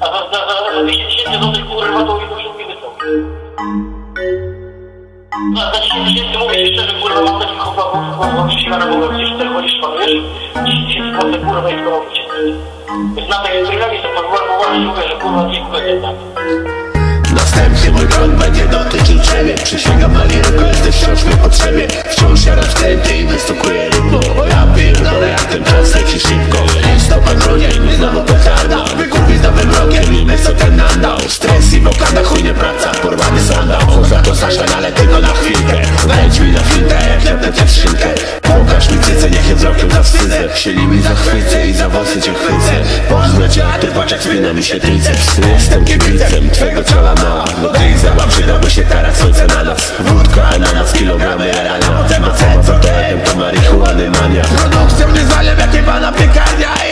A za, za, za, za 10 tysięcy złotych kurwa to już mi wysłał. Za, za 10 tysięcy mówię ci szczerze kurwa mam taki chłopaków kurwa przysiana bo gdzieś ty chodzisz panujesz 10 tysięcy złotych kurwa i skoro mówicie. Na takiej programie to pozwolę mówię, że kurwa nie będzie tak. Następnie mój krok będzie dotyczył ciebie Przysięgam na liryku, jesteś wciąż mi potrzebie Wciąż jaram wkręty i wystukuję rytmu Ja pierdolę jak ten czas leci Cię w szynkę Pokaż mi cycę, niech je wzrokiem zawstydzę Chcieli mi zachwycę i za włosy cię chwycę cię, jak ty patrz jak spina mi się triceps Jestem kibicem twego ciała mała No ty zała, przydałby się teraz słońce na nas Wódka, ananas, kilogramy rana No co to, to marihuany mania Produkcją wyzwaniem, jakie pana piekarnia Jebane ciągle z